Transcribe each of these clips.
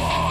Whoa!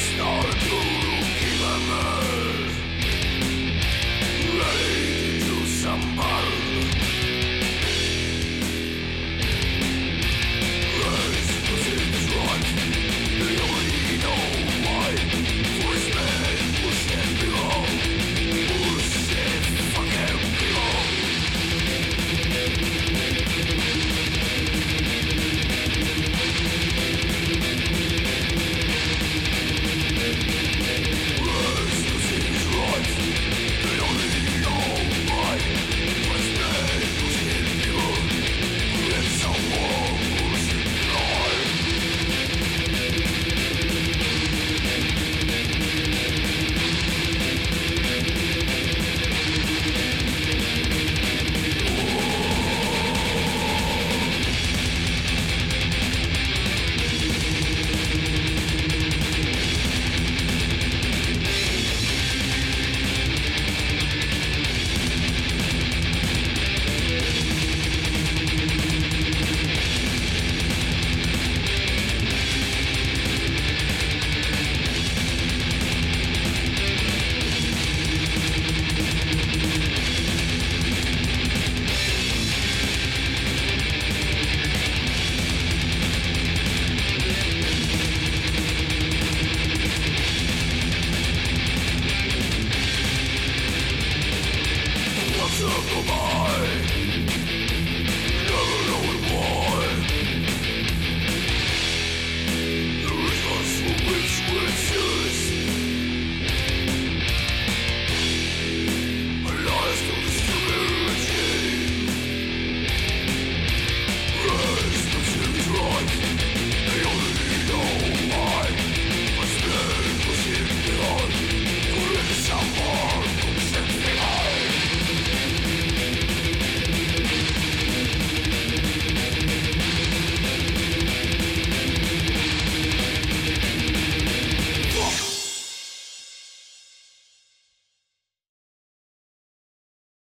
Stop.